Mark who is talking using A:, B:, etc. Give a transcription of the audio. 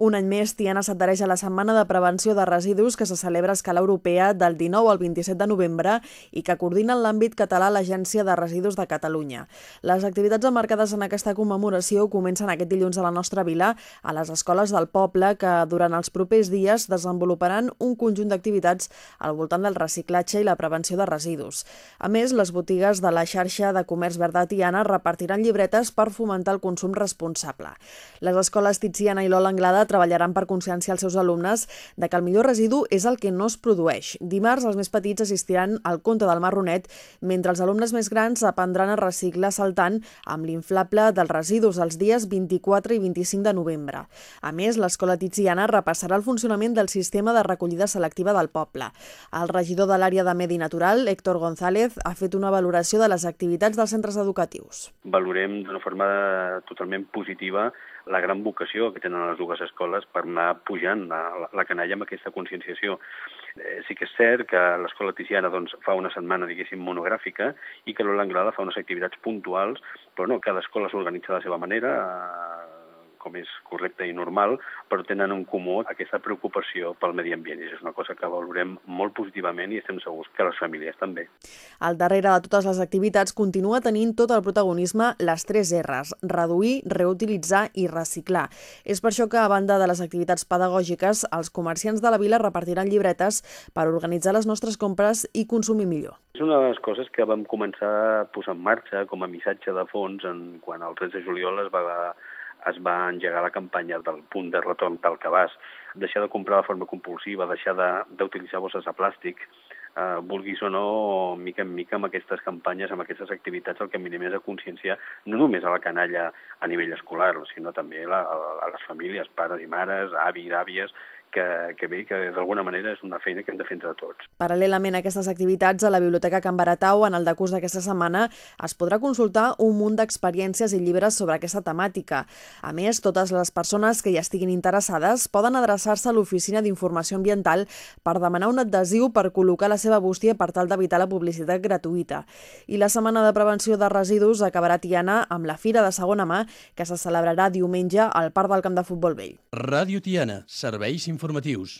A: Un any més, Tiana s'adhereix a la Setmana de Prevenció de Residus que se celebra a escala europea del 19 al 27 de novembre i que coordina en l'àmbit català l'Agència de Residus de Catalunya. Les activitats emmarcades en aquesta commemoració comencen aquest dilluns a la nostra vila, a les escoles del poble, que durant els propers dies desenvoluparan un conjunt d'activitats al voltant del reciclatge i la prevenció de residus. A més, les botigues de la xarxa de comerç verd de Tiana repartiran llibretes per fomentar el consum responsable. Les escoles Tiziana i Lola Anglada treballaran per conscienciar els seus alumnes de que el millor residu és el que no es produeix. Dimarts, els més petits assistiran al conte del marronet, mentre els alumnes més grans aprendran a reciclar saltant amb l'inflable dels residus els dies 24 i 25 de novembre. A més, l'escola Tiziana repassarà el funcionament del sistema de recollida selectiva del poble. El regidor de l'àrea de Medi Natural, Héctor González, ha fet una valoració de les activitats dels centres educatius.
B: Valorem d'una forma totalment positiva la gran vocació que tenen les dues escoles per anar pujant la, la canalla amb aquesta conscienciació. Eh, sí que és cert que l'escola Tiziana doncs, fa una setmana, diguéssim, monogràfica i que l'Ola Anglada fa unes activitats puntuals, però no, cada escola s'organitza de la seva manera, eh, com és correcte i normal, però tenen en comú aquesta preocupació pel medi ambient. I és una cosa que valorem molt positivament i estem segurs que les famílies també.
A: Al darrere de totes les activitats continua tenint tot el protagonisme les tres R's, reduir, reutilitzar i reciclar. És per això que, a banda de les activitats pedagògiques, els comerciants de la vila repartiran llibretes per organitzar les nostres compres i consumir millor.
B: És una de les coses que vam començar a posar en marxa com a missatge de fons en, quan el 3 de juliol es va es va engegar la campanya del punt de retorn tal que vas, deixar de comprar de forma compulsiva, deixar d'utilitzar bosses de plàstic, eh, vulguis o no, mica en mica amb aquestes campanyes, amb aquestes activitats, el que mirem és a conscienciar no només a la canalla a nivell escolar, sinó també a, a, a les famílies, pares i mares, avis, àvies, que, que bé, que d'alguna manera és una feina que hem de fer entre tots.
A: Paral·lelament a aquestes activitats, a la Biblioteca Can Baratau, en el decurs d'aquesta setmana, es podrà consultar un munt d'experiències i llibres sobre aquesta temàtica. A més, totes les persones que hi estiguin interessades poden adreçar-se a l'Oficina d'Informació Ambiental per demanar un adhesiu per col·locar la seva bústia per tal d'evitar la publicitat gratuïta. I la Setmana de Prevenció de Residus acabarà Tiana amb la Fira de Segona Mà, que se celebrarà diumenge al Parc del Camp de Futbol Vell.
C: Ràdio Tiana, serveis informatius.